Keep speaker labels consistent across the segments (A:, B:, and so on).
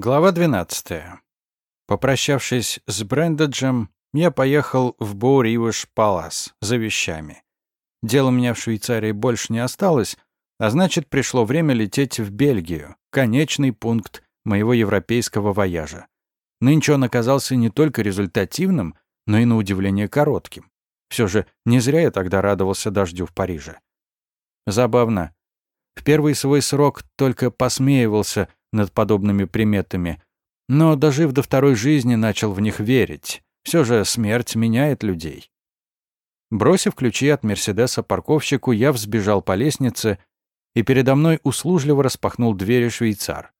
A: Глава 12. Попрощавшись с Брендаджем, я поехал в Боуривыш Палас за вещами. Дел у меня в Швейцарии больше не осталось, а значит, пришло время лететь в Бельгию, конечный пункт моего европейского вояжа. Нынче он оказался не только результативным, но и на удивление коротким. Все же не зря я тогда радовался дождю в Париже. Забавно. В первый свой срок только посмеивался — над подобными приметами, но, дожив до второй жизни, начал в них верить. Все же смерть меняет людей. Бросив ключи от Мерседеса парковщику, я взбежал по лестнице, и передо мной услужливо распахнул двери швейцар.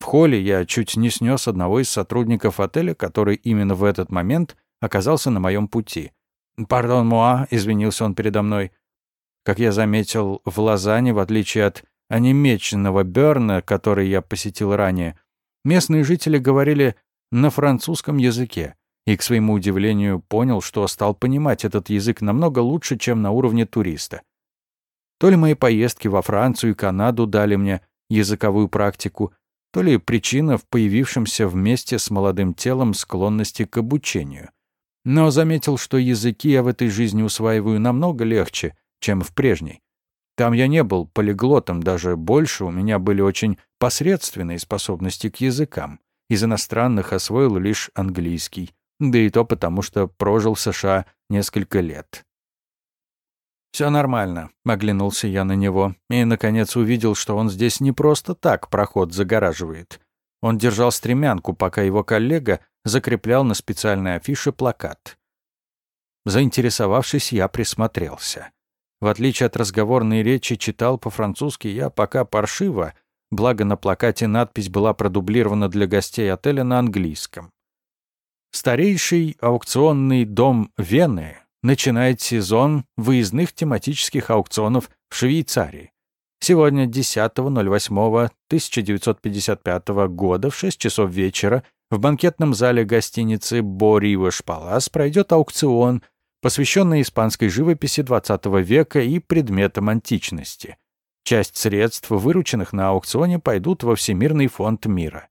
A: В холле я чуть не снес одного из сотрудников отеля, который именно в этот момент оказался на моем пути. «Пардон, Муа», — извинился он передо мной. Как я заметил, в Лозанне, в отличие от а не Берна, который я посетил ранее, местные жители говорили на французском языке, и, к своему удивлению, понял, что стал понимать этот язык намного лучше, чем на уровне туриста. То ли мои поездки во Францию и Канаду дали мне языковую практику, то ли причина в появившемся вместе с молодым телом склонности к обучению. Но заметил, что языки я в этой жизни усваиваю намного легче, чем в прежней. Там я не был полиглотом, даже больше у меня были очень посредственные способности к языкам. Из иностранных освоил лишь английский, да и то потому, что прожил в США несколько лет. «Все нормально», — оглянулся я на него, и, наконец, увидел, что он здесь не просто так проход загораживает. Он держал стремянку, пока его коллега закреплял на специальной афише плакат. Заинтересовавшись, я присмотрелся. В отличие от разговорной речи, читал по-французски я пока паршиво, благо на плакате надпись была продублирована для гостей отеля на английском. Старейший аукционный дом Вены начинает сезон выездных тематических аукционов в Швейцарии. Сегодня, 10.08.1955 года в 6 часов вечера в банкетном зале гостиницы «Бориваш Палас» пройдет аукцион посвященная испанской живописи XX века и предметам античности. Часть средств, вырученных на аукционе, пойдут во Всемирный фонд мира.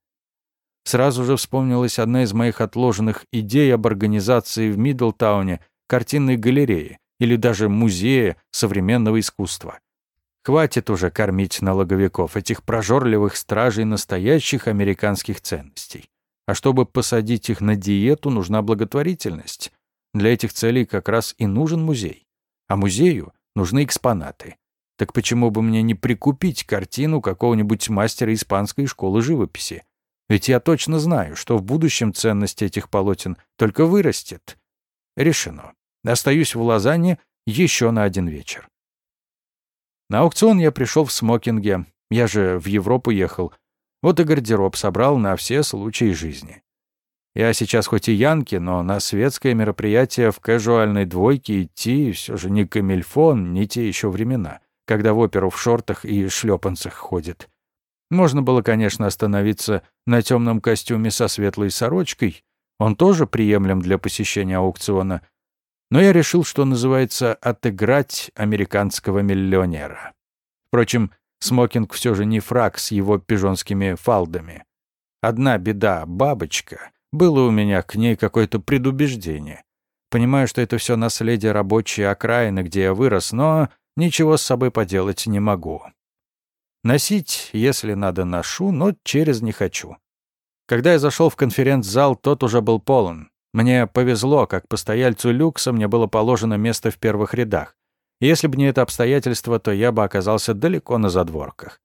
A: Сразу же вспомнилась одна из моих отложенных идей об организации в Мидлтауне картинной галереи или даже музея современного искусства. Хватит уже кормить налоговиков, этих прожорливых стражей настоящих американских ценностей. А чтобы посадить их на диету, нужна благотворительность. Для этих целей как раз и нужен музей. А музею нужны экспонаты. Так почему бы мне не прикупить картину какого-нибудь мастера испанской школы живописи? Ведь я точно знаю, что в будущем ценность этих полотен только вырастет. Решено. Остаюсь в Лозанне еще на один вечер. На аукцион я пришел в смокинге. Я же в Европу ехал. Вот и гардероб собрал на все случаи жизни. Я сейчас хоть и янки, но на светское мероприятие в кажуальной двойке идти все же не камельфон, не те еще времена, когда в оперу в шортах и шлепанцах ходит. Можно было, конечно, остановиться на темном костюме со светлой сорочкой, он тоже приемлем для посещения аукциона, но я решил, что называется «отыграть американского миллионера». Впрочем, смокинг все же не фрак с его пижонскими фалдами. Одна беда — бабочка — было у меня к ней какое-то предубеждение. Понимаю, что это все наследие рабочей окраины, где я вырос, но ничего с собой поделать не могу. Носить, если надо, ношу, но через не хочу. Когда я зашел в конференц-зал, тот уже был полон. Мне повезло, как постояльцу люкса мне было положено место в первых рядах. Если бы не это обстоятельство, то я бы оказался далеко на задворках.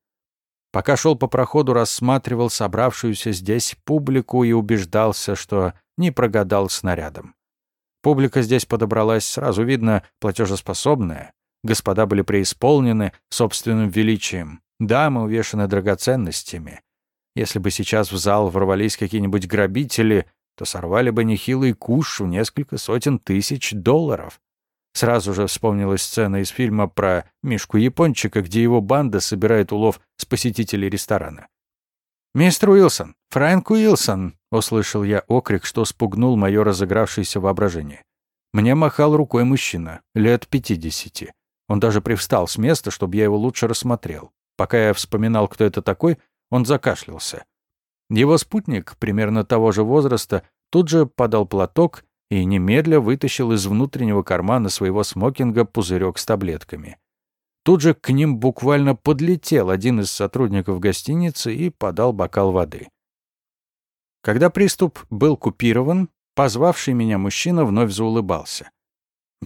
A: Пока шел по проходу, рассматривал собравшуюся здесь публику и убеждался, что не прогадал снарядом. Публика здесь подобралась, сразу видно, платежеспособная. Господа были преисполнены собственным величием. Дамы увешаны драгоценностями. Если бы сейчас в зал ворвались какие-нибудь грабители, то сорвали бы нехилый куш в несколько сотен тысяч долларов. Сразу же вспомнилась сцена из фильма про Мишку-япончика, где его банда собирает улов с посетителей ресторана. «Мистер Уилсон! Фрэнк Уилсон!» — услышал я окрик, что спугнул мое разыгравшееся воображение. Мне махал рукой мужчина, лет пятидесяти. Он даже привстал с места, чтобы я его лучше рассмотрел. Пока я вспоминал, кто это такой, он закашлялся. Его спутник, примерно того же возраста, тут же подал платок и немедля вытащил из внутреннего кармана своего смокинга пузырек с таблетками. Тут же к ним буквально подлетел один из сотрудников гостиницы и подал бокал воды. Когда приступ был купирован, позвавший меня мужчина вновь заулыбался.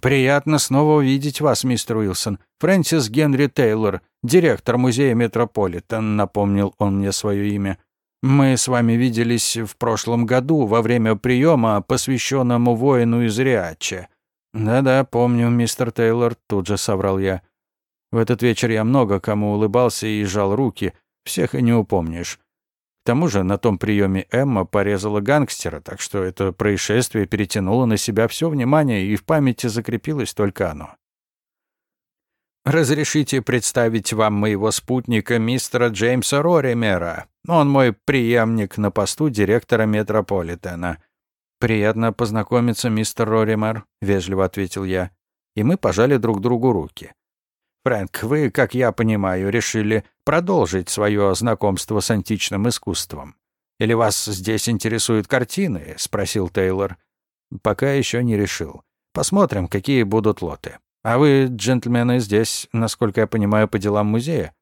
A: «Приятно снова увидеть вас, мистер Уилсон. Фрэнсис Генри Тейлор, директор музея Метрополитен», — напомнил он мне свое имя. «Мы с вами виделись в прошлом году во время приема, посвященному воину из Риача». «Да-да, помню, мистер Тейлор», — тут же соврал я. В этот вечер я много кому улыбался и жал руки, всех и не упомнишь. К тому же на том приеме Эмма порезала гангстера, так что это происшествие перетянуло на себя все внимание, и в памяти закрепилось только оно. «Разрешите представить вам моего спутника, мистера Джеймса Роримера. Он мой преемник на посту директора Метрополитена». «Приятно познакомиться, мистер Роример», — вежливо ответил я. И мы пожали друг другу руки. Фрэнк, вы, как я понимаю, решили продолжить свое знакомство с античным искусством. Или вас здесь интересуют картины?» — спросил Тейлор. «Пока еще не решил. Посмотрим, какие будут лоты. А вы, джентльмены, здесь, насколько я понимаю, по делам музея?»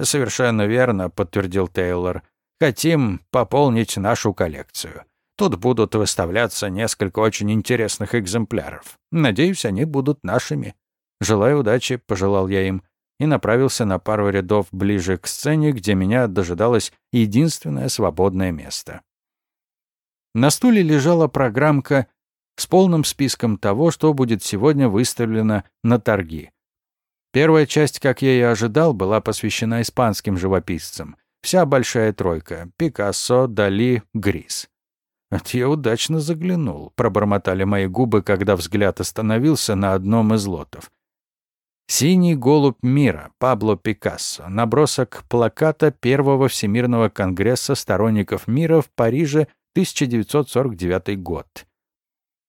A: «Совершенно верно», — подтвердил Тейлор. «Хотим пополнить нашу коллекцию. Тут будут выставляться несколько очень интересных экземпляров. Надеюсь, они будут нашими». «Желаю удачи», — пожелал я им, и направился на пару рядов ближе к сцене, где меня дожидалось единственное свободное место. На стуле лежала программка с полным списком того, что будет сегодня выставлено на торги. Первая часть, как я и ожидал, была посвящена испанским живописцам. Вся большая тройка — Пикассо, Дали, Грис. «Это я удачно заглянул», — пробормотали мои губы, когда взгляд остановился на одном из лотов. «Синий голубь мира» Пабло Пикассо. Набросок плаката Первого Всемирного конгресса сторонников мира в Париже 1949 год.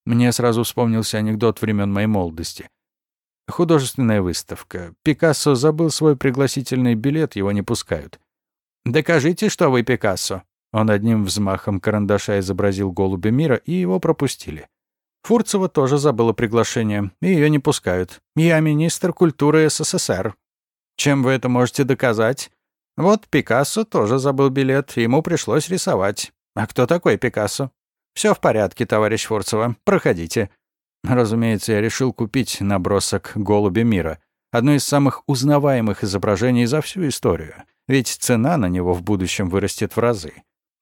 A: Мне сразу вспомнился анекдот времен моей молодости. Художественная выставка. Пикассо забыл свой пригласительный билет, его не пускают. «Докажите, что вы Пикассо». Он одним взмахом карандаша изобразил голубя мира, и его пропустили. Фурцева тоже забыла приглашение, и ее не пускают. Я министр культуры СССР. Чем вы это можете доказать? Вот Пикассо тоже забыл билет, ему пришлось рисовать. А кто такой Пикассо? Все в порядке, товарищ Фурцева, проходите. Разумеется, я решил купить набросок «Голуби мира», одно из самых узнаваемых изображений за всю историю, ведь цена на него в будущем вырастет в разы.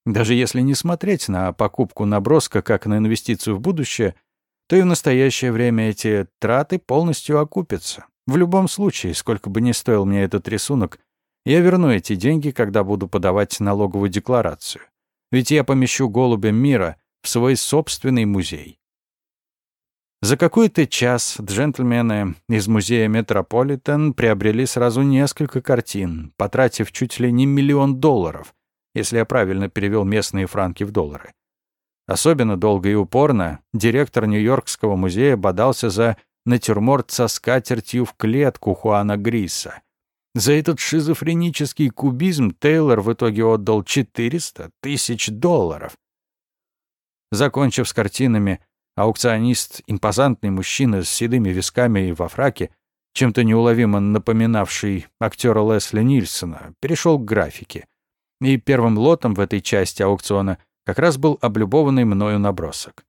A: Даже если не смотреть на покупку наброска как на инвестицию в будущее, то и в настоящее время эти траты полностью окупятся. В любом случае, сколько бы ни стоил мне этот рисунок, я верну эти деньги, когда буду подавать налоговую декларацию. Ведь я помещу голубя мира в свой собственный музей. За какой-то час джентльмены из музея Метрополитен приобрели сразу несколько картин, потратив чуть ли не миллион долларов, если я правильно перевел местные франки в доллары. Особенно долго и упорно директор Нью-Йоркского музея бодался за натюрморт со скатертью в клетку Хуана Гриса. За этот шизофренический кубизм Тейлор в итоге отдал 400 тысяч долларов. Закончив с картинами, аукционист, импозантный мужчина с седыми висками и во фраке, чем-то неуловимо напоминавший актера Лесли Нильсона, перешел к графике. И первым лотом в этой части аукциона — как раз был облюбованный мною набросок.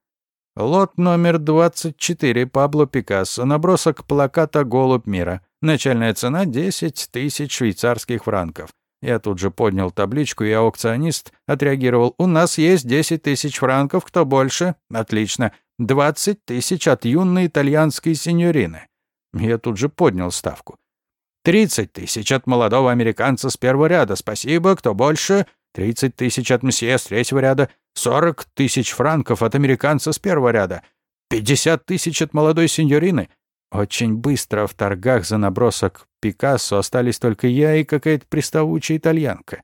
A: Лот номер 24 Пабло Пикассо. Набросок плаката «Голубь мира». Начальная цена — 10 тысяч швейцарских франков. Я тут же поднял табличку, и аукционист отреагировал. «У нас есть 10 тысяч франков, кто больше?» «Отлично. 20 тысяч от юной итальянской сеньорины». Я тут же поднял ставку. «30 тысяч от молодого американца с первого ряда. Спасибо. Кто больше?» Тридцать тысяч от мсье с третьего ряда, сорок тысяч франков от американца с первого ряда, пятьдесят тысяч от молодой сеньорины. Очень быстро в торгах за набросок Пикассо остались только я и какая-то приставучая итальянка.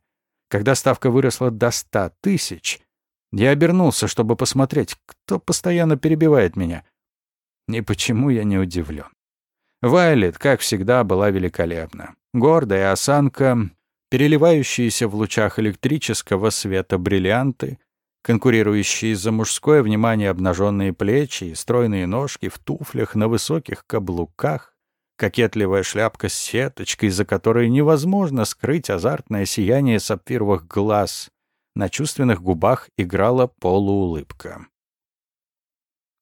A: Когда ставка выросла до ста тысяч, я обернулся, чтобы посмотреть, кто постоянно перебивает меня. И почему я не удивлен. Вайлет, как всегда, была великолепна. Гордая осанка, переливающиеся в лучах электрического света бриллианты, конкурирующие за мужское внимание обнаженные плечи и стройные ножки в туфлях на высоких каблуках, кокетливая шляпка с сеточкой, за которой невозможно скрыть азартное сияние сапфировых глаз. На чувственных губах играла полуулыбка.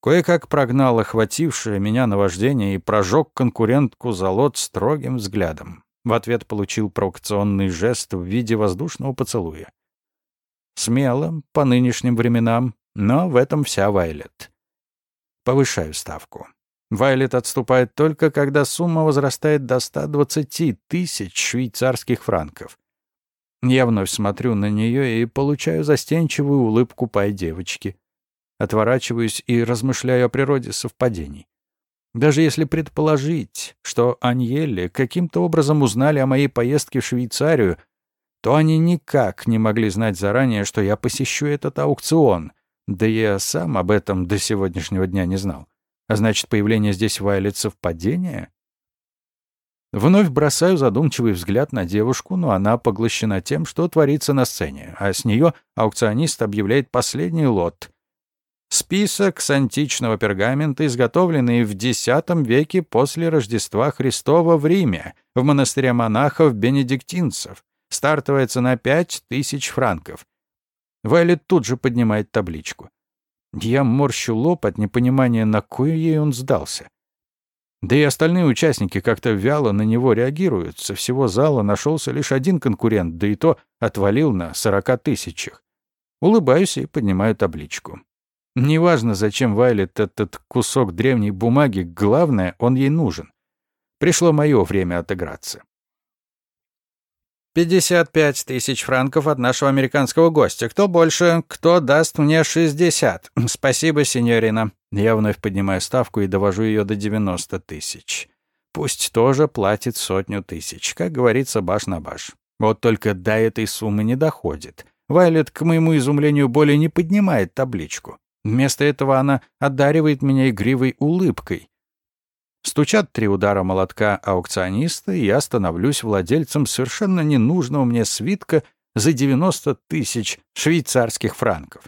A: Кое-как прогнал охватившее меня наваждение и прожег конкурентку за лот строгим взглядом. В ответ получил провокационный жест в виде воздушного поцелуя. Смело, по нынешним временам, но в этом вся Вайлет. Повышаю ставку. Вайлет отступает только, когда сумма возрастает до 120 тысяч швейцарских франков. Я вновь смотрю на нее и получаю застенчивую улыбку пай девочки. Отворачиваюсь и размышляю о природе совпадений. Даже если предположить, что Аньелли каким-то образом узнали о моей поездке в Швейцарию, то они никак не могли знать заранее, что я посещу этот аукцион, да я сам об этом до сегодняшнего дня не знал. А значит, появление здесь Вайлет совпадение? Вновь бросаю задумчивый взгляд на девушку, но она поглощена тем, что творится на сцене, а с нее аукционист объявляет последний лот. Список с античного пергамента, изготовленный в X веке после Рождества Христова в Риме, в монастыре монахов-бенедиктинцев. Стартовая цена пять тысяч франков. Вайлет тут же поднимает табличку. Я морщу лоб от непонимания, на кой ей он сдался. Да и остальные участники как-то вяло на него реагируют. Со всего зала нашелся лишь один конкурент, да и то отвалил на сорока тысячах. Улыбаюсь и поднимаю табличку. Неважно, зачем Вайлет этот кусок древней бумаги, главное, он ей нужен. Пришло мое время отыграться. «Пятьдесят пять тысяч франков от нашего американского гостя. Кто больше? Кто даст мне шестьдесят? Спасибо, сеньорина». Я вновь поднимаю ставку и довожу ее до девяносто тысяч. Пусть тоже платит сотню тысяч. Как говорится, баш на баш. Вот только до этой суммы не доходит. Вайлет, к моему изумлению, более не поднимает табличку. Вместо этого она одаривает меня игривой улыбкой. Стучат три удара молотка аукциониста, и я становлюсь владельцем совершенно ненужного мне свитка за 90 тысяч швейцарских франков.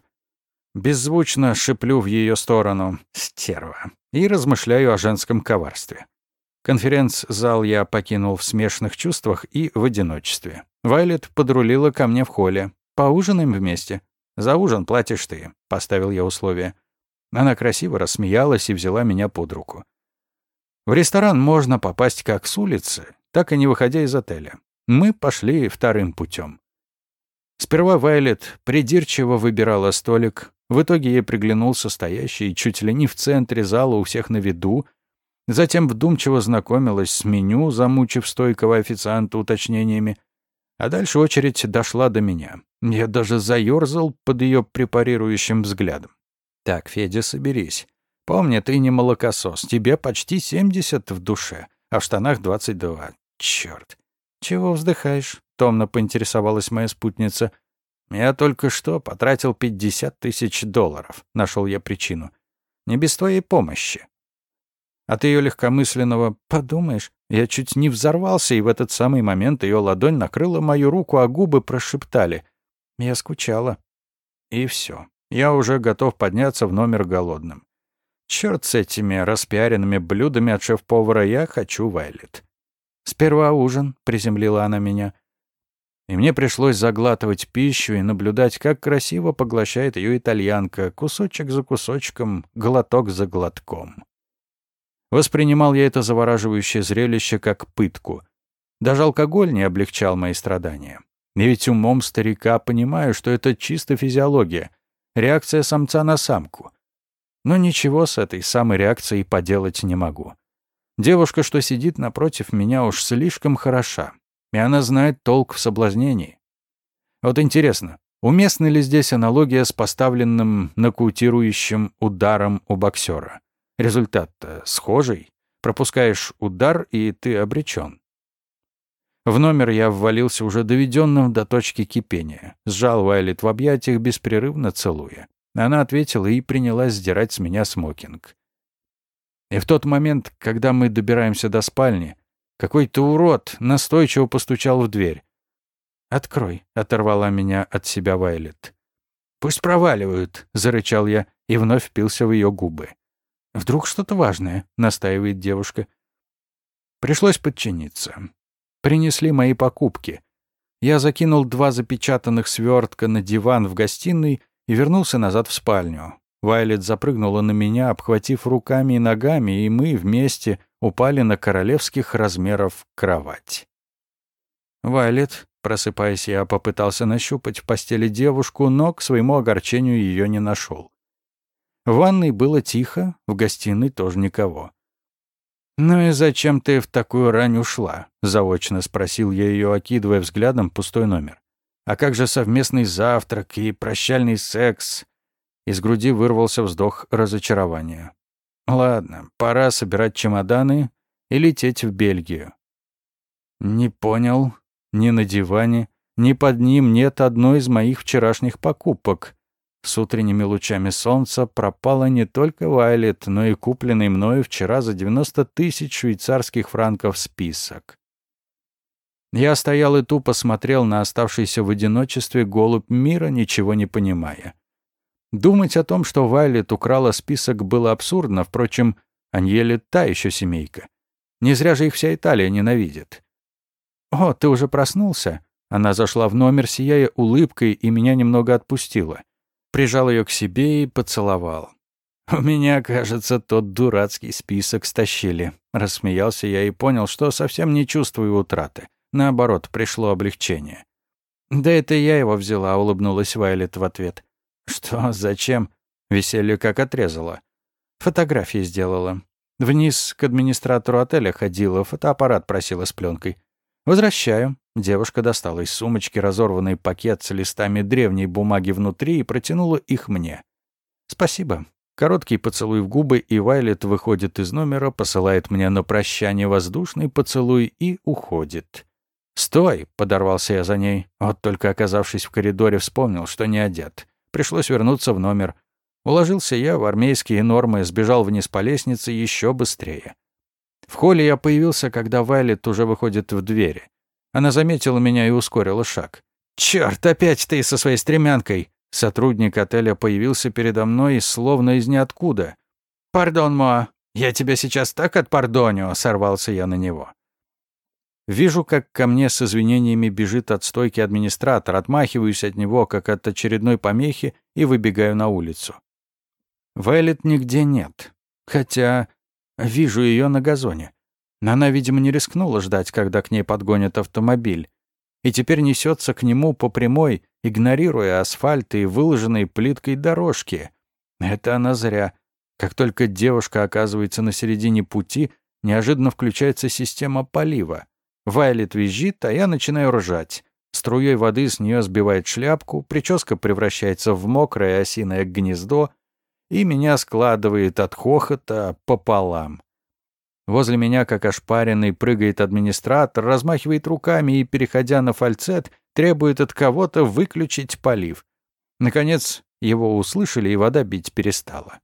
A: Беззвучно шиплю в ее сторону «стерва» и размышляю о женском коварстве. Конференц-зал я покинул в смешанных чувствах и в одиночестве. Вайлет подрулила ко мне в холле. «Поужинаем вместе?» «За ужин платишь ты», — поставил я условие. Она красиво рассмеялась и взяла меня под руку. В ресторан можно попасть как с улицы, так и не выходя из отеля. Мы пошли вторым путем. Сперва Вайлет придирчиво выбирала столик, в итоге ей приглянулся стоящий чуть ли не в центре зала у всех на виду, затем вдумчиво знакомилась с меню, замучив стойкого официанта уточнениями, а дальше очередь дошла до меня. Я даже заёрзал под ее препарирующим взглядом. «Так, Федя, соберись. Помни, ты не молокосос. Тебе почти 70 в душе, а в штанах 22. Чёрт. Чего вздыхаешь? Томно поинтересовалась моя спутница. Я только что потратил 50 тысяч долларов. Нашел я причину. Не без твоей помощи. От ее легкомысленного «подумаешь», я чуть не взорвался, и в этот самый момент ее ладонь накрыла мою руку, а губы прошептали. Я скучала. И все. Я уже готов подняться в номер голодным. Черт с этими распиаренными блюдами от шеф-повара, я хочу Вайлет. «Сперва ужин», — приземлила она меня. И мне пришлось заглатывать пищу и наблюдать, как красиво поглощает ее итальянка, кусочек за кусочком, глоток за глотком. Воспринимал я это завораживающее зрелище как пытку. Даже алкоголь не облегчал мои страдания. И ведь умом старика понимаю, что это чисто физиология, реакция самца на самку. Но ничего с этой самой реакцией поделать не могу. Девушка, что сидит напротив меня, уж слишком хороша, и она знает толк в соблазнении. Вот интересно, уместна ли здесь аналогия с поставленным нокаутирующим ударом у боксера? Результат-то схожий. Пропускаешь удар, и ты обречен. В номер я ввалился уже доведенным до точки кипения. Сжал Вайлет в объятиях, беспрерывно целуя. Она ответила и принялась сдирать с меня смокинг. И в тот момент, когда мы добираемся до спальни, какой-то урод настойчиво постучал в дверь. «Открой», — оторвала меня от себя Вайлет. «Пусть проваливают», — зарычал я и вновь впился в ее губы. «Вдруг что-то важное», — настаивает девушка. Пришлось подчиниться. Принесли мои покупки. Я закинул два запечатанных свертка на диван в гостиной и вернулся назад в спальню. Вайлет запрыгнула на меня, обхватив руками и ногами, и мы вместе упали на королевских размеров кровать. Вайлет, просыпаясь, я попытался нащупать в постели девушку, но к своему огорчению ее не нашел. В ванной было тихо, в гостиной тоже никого. «Ну и зачем ты в такую рань ушла?» — заочно спросил я ее, окидывая взглядом пустой номер. «А как же совместный завтрак и прощальный секс?» Из груди вырвался вздох разочарования. «Ладно, пора собирать чемоданы и лететь в Бельгию». «Не понял. Ни на диване, ни под ним нет одной из моих вчерашних покупок. С утренними лучами солнца пропала не только Вайлет, но и купленный мною вчера за 90 тысяч швейцарских франков список. Я стоял и тупо смотрел на оставшийся в одиночестве голубь мира, ничего не понимая. Думать о том, что Вайлет украла список, было абсурдно, впрочем, Аньеле та еще семейка. Не зря же их вся Италия ненавидит. «О, ты уже проснулся?» Она зашла в номер, сияя улыбкой, и меня немного отпустила прижал ее к себе и поцеловал. «У меня, кажется, тот дурацкий список стащили». Рассмеялся я и понял, что совсем не чувствую утраты. Наоборот, пришло облегчение. «Да это я его взяла», — улыбнулась Вайлет в ответ. «Что? Зачем?» Веселье как отрезало. Фотографии сделала. Вниз к администратору отеля ходила, фотоаппарат просила с пленкой. «Возвращаю». Девушка достала из сумочки разорванный пакет с листами древней бумаги внутри и протянула их мне. «Спасибо». Короткий поцелуй в губы, и Вайлет выходит из номера, посылает мне на прощание воздушный поцелуй и уходит. «Стой!» — подорвался я за ней. Вот только оказавшись в коридоре, вспомнил, что не одет. Пришлось вернуться в номер. Уложился я в армейские нормы, сбежал вниз по лестнице еще быстрее. В холле я появился, когда Вайлет уже выходит в двери. Она заметила меня и ускорила шаг. «Чёрт, опять ты со своей стремянкой!» Сотрудник отеля появился передо мной, словно из ниоткуда. «Пардон, Моа, я тебя сейчас так отпардоню!» — сорвался я на него. Вижу, как ко мне с извинениями бежит от стойки администратор, отмахиваюсь от него, как от очередной помехи, и выбегаю на улицу. Вайлет нигде нет. Хотя вижу ее на газоне. Она, видимо, не рискнула ждать, когда к ней подгонят автомобиль, и теперь несется к нему по прямой, игнорируя асфальт и выложенные плиткой дорожки. Это она зря. Как только девушка оказывается на середине пути, неожиданно включается система полива. Вайлет визжит, а я начинаю ржать. Струей воды с нее сбивает шляпку, прическа превращается в мокрое осиное гнездо, и меня складывает от хохота пополам. Возле меня, как ошпаренный, прыгает администратор, размахивает руками и, переходя на фальцет, требует от кого-то выключить полив. Наконец, его услышали, и вода бить перестала.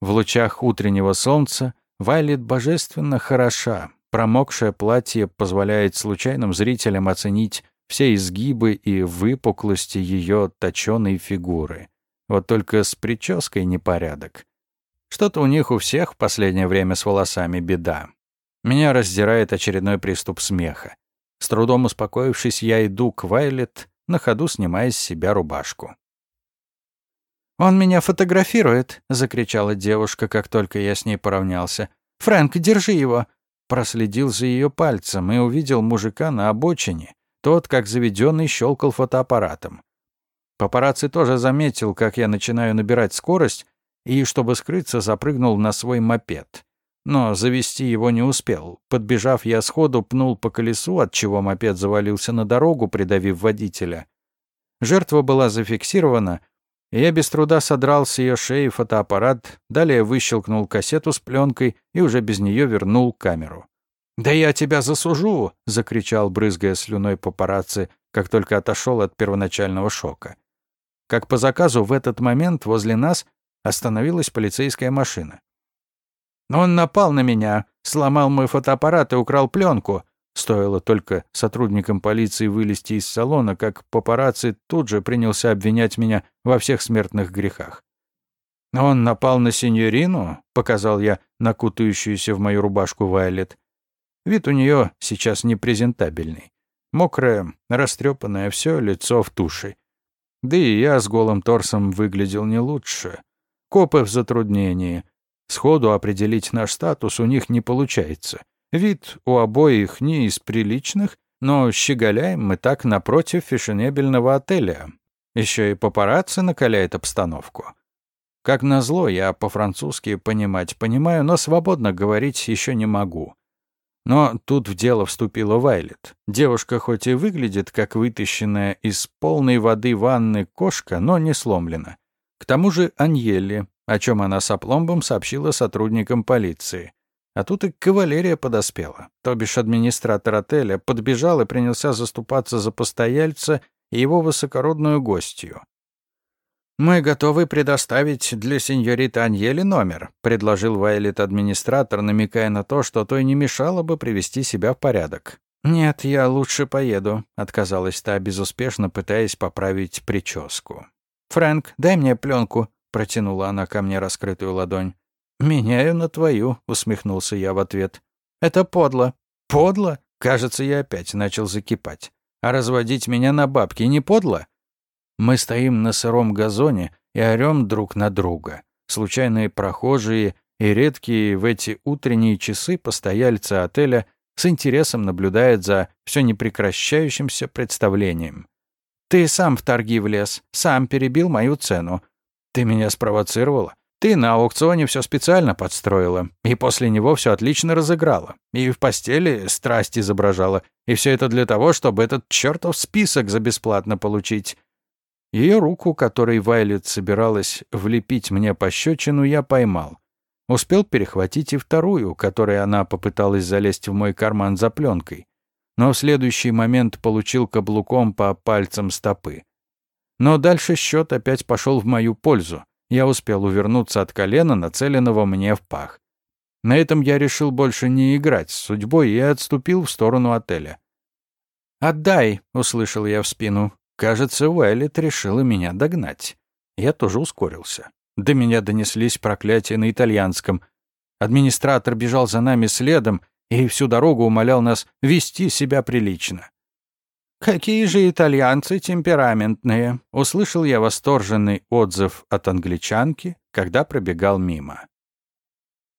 A: В лучах утреннего солнца Вайлет божественно хороша. Промокшее платье позволяет случайным зрителям оценить все изгибы и выпуклости ее точеной фигуры. Вот только с прической непорядок. Что-то у них у всех в последнее время с волосами беда. Меня раздирает очередной приступ смеха. С трудом успокоившись, я иду к Вайлет, на ходу снимая с себя рубашку. «Он меня фотографирует!» — закричала девушка, как только я с ней поравнялся. «Фрэнк, держи его!» Проследил за ее пальцем и увидел мужика на обочине. Тот, как заведенный, щелкал фотоаппаратом. Папарацци тоже заметил, как я начинаю набирать скорость, и, чтобы скрыться, запрыгнул на свой мопед. Но завести его не успел. Подбежав, я сходу пнул по колесу, отчего мопед завалился на дорогу, придавив водителя. Жертва была зафиксирована, я без труда содрал с ее шеи фотоаппарат, далее выщелкнул кассету с пленкой и уже без нее вернул камеру. «Да я тебя засужу!» — закричал, брызгая слюной папарацци, как только отошел от первоначального шока. Как по заказу, в этот момент возле нас Остановилась полицейская машина. «Он напал на меня, сломал мой фотоаппарат и украл пленку», Стоило только сотрудникам полиции вылезти из салона, как папарацци тут же принялся обвинять меня во всех смертных грехах. «Он напал на сеньорину?» — показал я накутающуюся в мою рубашку Вайлет. Вид у нее сейчас непрезентабельный. Мокрое, растрепанное все лицо в туши. Да и я с голым торсом выглядел не лучше. Копы в затруднении. Сходу определить наш статус у них не получается. Вид у обоих не из приличных, но щеголяем мы так напротив фешенебельного отеля. Еще и папарацци накаляет обстановку. Как назло, я по-французски понимать понимаю, но свободно говорить еще не могу. Но тут в дело вступила Вайлет. Девушка хоть и выглядит как вытащенная из полной воды ванны кошка, но не сломлена. К тому же Аньелли, о чем она с опломбом сообщила сотрудникам полиции. А тут и кавалерия подоспела. То бишь администратор отеля подбежал и принялся заступаться за постояльца и его высокородную гостью. «Мы готовы предоставить для сеньориты Аньели номер», — предложил Вайлет администратор, намекая на то, что той не мешало бы привести себя в порядок. «Нет, я лучше поеду», — отказалась та, безуспешно пытаясь поправить прическу. «Фрэнк, дай мне пленку», — протянула она ко мне раскрытую ладонь. «Меняю на твою», — усмехнулся я в ответ. «Это подло». «Подло?» Кажется, я опять начал закипать. «А разводить меня на бабки не подло?» Мы стоим на сыром газоне и орём друг на друга. Случайные прохожие и редкие в эти утренние часы постояльцы отеля с интересом наблюдают за все непрекращающимся представлением. «Ты сам в торги влез, сам перебил мою цену. Ты меня спровоцировала. Ты на аукционе все специально подстроила, и после него все отлично разыграла. И в постели страсть изображала. И все это для того, чтобы этот чертов список за бесплатно получить. Ее руку, которой Вайлет собиралась влепить мне пощечину, я поймал. Успел перехватить и вторую, которой она попыталась залезть в мой карман за пленкой. Но в следующий момент получил каблуком по пальцам стопы. Но дальше счет опять пошел в мою пользу я успел увернуться от колена, нацеленного мне в пах. На этом я решил больше не играть с судьбой и отступил в сторону отеля. «Отдай!» — услышал я в спину. Кажется, Уайлет решила меня догнать. Я тоже ускорился. До меня донеслись проклятия на итальянском. Администратор бежал за нами следом и всю дорогу умолял нас вести себя прилично. «Какие же итальянцы темпераментные!» — услышал я восторженный отзыв от англичанки, когда пробегал мимо.